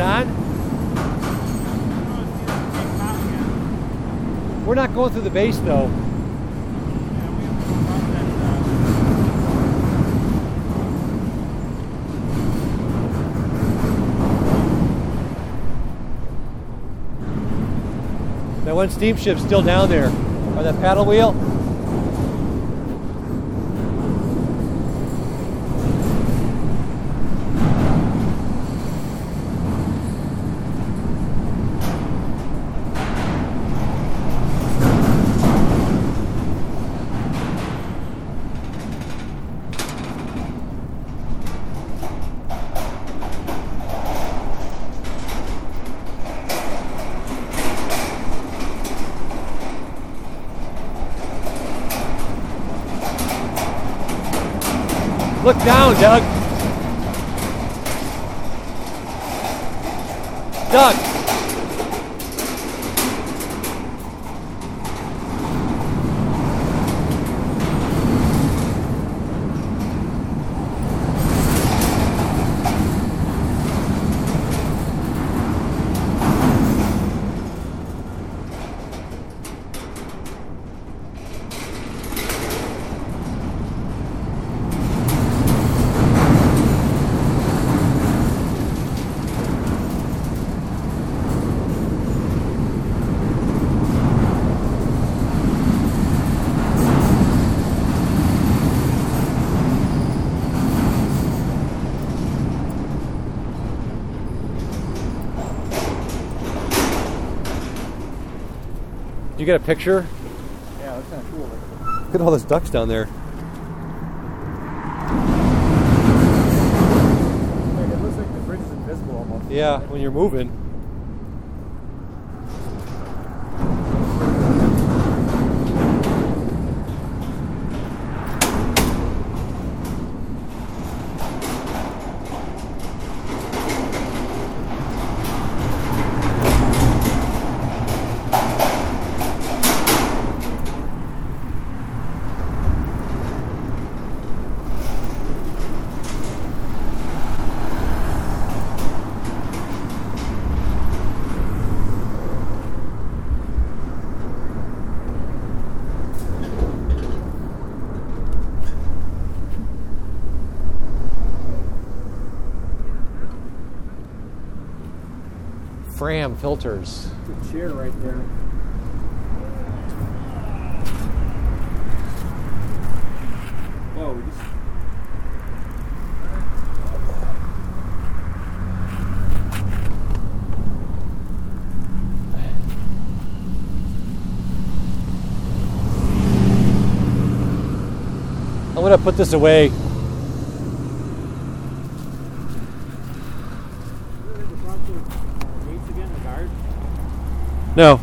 on? We're not going through the base though. That one steamship's still down there. Or that paddle wheel? Look down, Doug. Doug. You got a picture? Yeah, that's kind of cool. Look at all those ducks down there. Like, it looks like the bridge is invisible almost. Yeah, when you're moving. Fram filters. Chair right there. Whoa, just. I'm gonna put this away. Again, the guard? No,